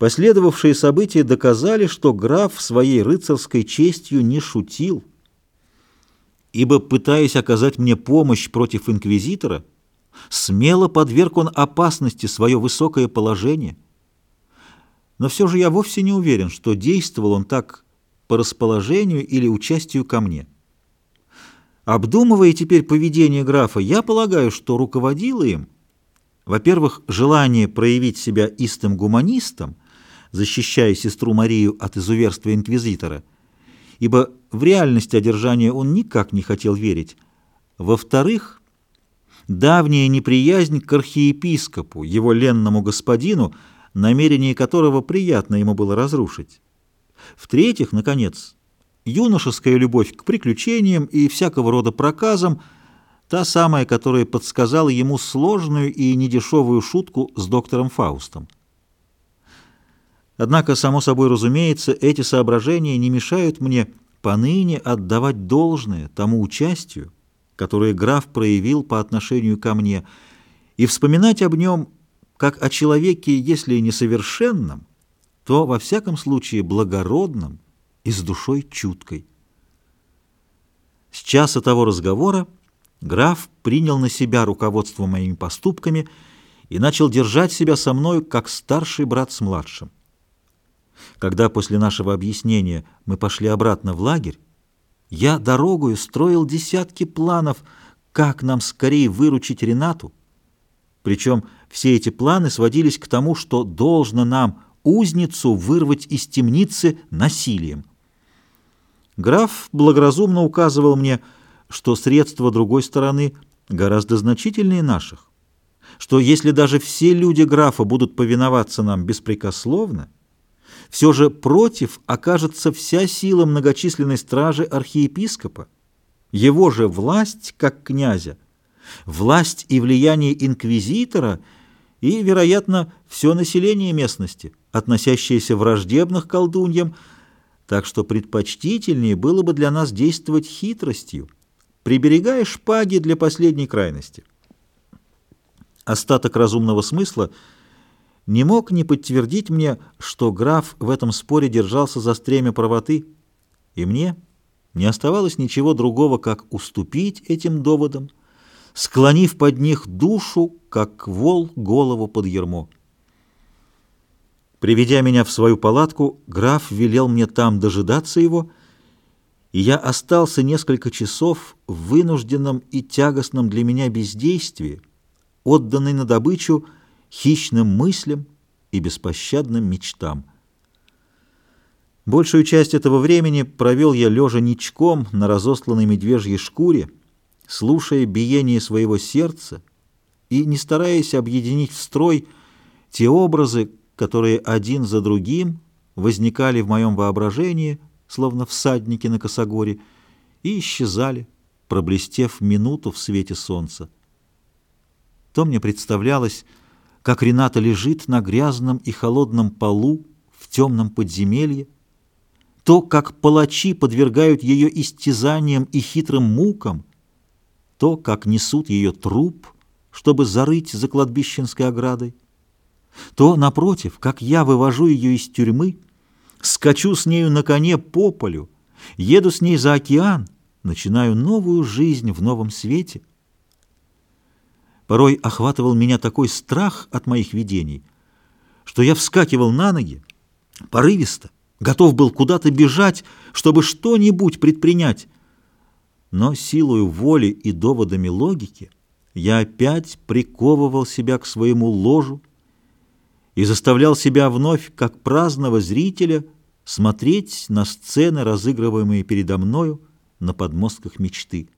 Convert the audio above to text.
Последовавшие события доказали, что граф своей рыцарской честью не шутил, ибо, пытаясь оказать мне помощь против инквизитора, смело подверг он опасности свое высокое положение. Но все же я вовсе не уверен, что действовал он так по расположению или участию ко мне. Обдумывая теперь поведение графа, я полагаю, что руководило им, во-первых, желание проявить себя истым гуманистом, защищая сестру Марию от изуверства инквизитора, ибо в реальность одержания он никак не хотел верить. Во-вторых, давняя неприязнь к архиепископу, его ленному господину, намерение которого приятно ему было разрушить. В-третьих, наконец, юношеская любовь к приключениям и всякого рода проказам, та самая, которая подсказала ему сложную и недешевую шутку с доктором Фаустом. Однако, само собой разумеется, эти соображения не мешают мне поныне отдавать должное тому участию, которое граф проявил по отношению ко мне, и вспоминать об нем как о человеке, если и несовершенном, то, во всяком случае, благородном и с душой чуткой. С часа того разговора граф принял на себя руководство моими поступками и начал держать себя со мной, как старший брат с младшим. Когда после нашего объяснения мы пошли обратно в лагерь, я дорогою строил десятки планов, как нам скорее выручить Ренату. Причем все эти планы сводились к тому, что должно нам узницу вырвать из темницы насилием. Граф благоразумно указывал мне, что средства другой стороны гораздо значительнее наших, что если даже все люди графа будут повиноваться нам беспрекословно, все же против окажется вся сила многочисленной стражи архиепископа, его же власть, как князя, власть и влияние инквизитора и, вероятно, все население местности, относящееся враждебно к колдуньям, так что предпочтительнее было бы для нас действовать хитростью, приберегая шпаги для последней крайности. Остаток разумного смысла — не мог не подтвердить мне, что граф в этом споре держался за стремя правоты, и мне не оставалось ничего другого, как уступить этим доводам, склонив под них душу, как вол голову под ермо. Приведя меня в свою палатку, граф велел мне там дожидаться его, и я остался несколько часов в вынужденном и тягостном для меня бездействии, отданный на добычу, хищным мыслям и беспощадным мечтам. Большую часть этого времени провел я лежа ничком на разосланной медвежьей шкуре, слушая биение своего сердца и не стараясь объединить в строй те образы, которые один за другим возникали в моем воображении, словно всадники на косогоре, и исчезали, проблестев минуту в свете солнца. То мне представлялось, как Рената лежит на грязном и холодном полу в темном подземелье, то, как палачи подвергают ее истязаниям и хитрым мукам, то, как несут ее труп, чтобы зарыть за кладбищенской оградой, то, напротив, как я вывожу ее из тюрьмы, скачу с нею на коне по полю, еду с ней за океан, начинаю новую жизнь в новом свете — Порой охватывал меня такой страх от моих видений, что я вскакивал на ноги, порывисто, готов был куда-то бежать, чтобы что-нибудь предпринять. Но силою воли и доводами логики я опять приковывал себя к своему ложу и заставлял себя вновь, как праздного зрителя, смотреть на сцены, разыгрываемые передо мною на подмостках мечты.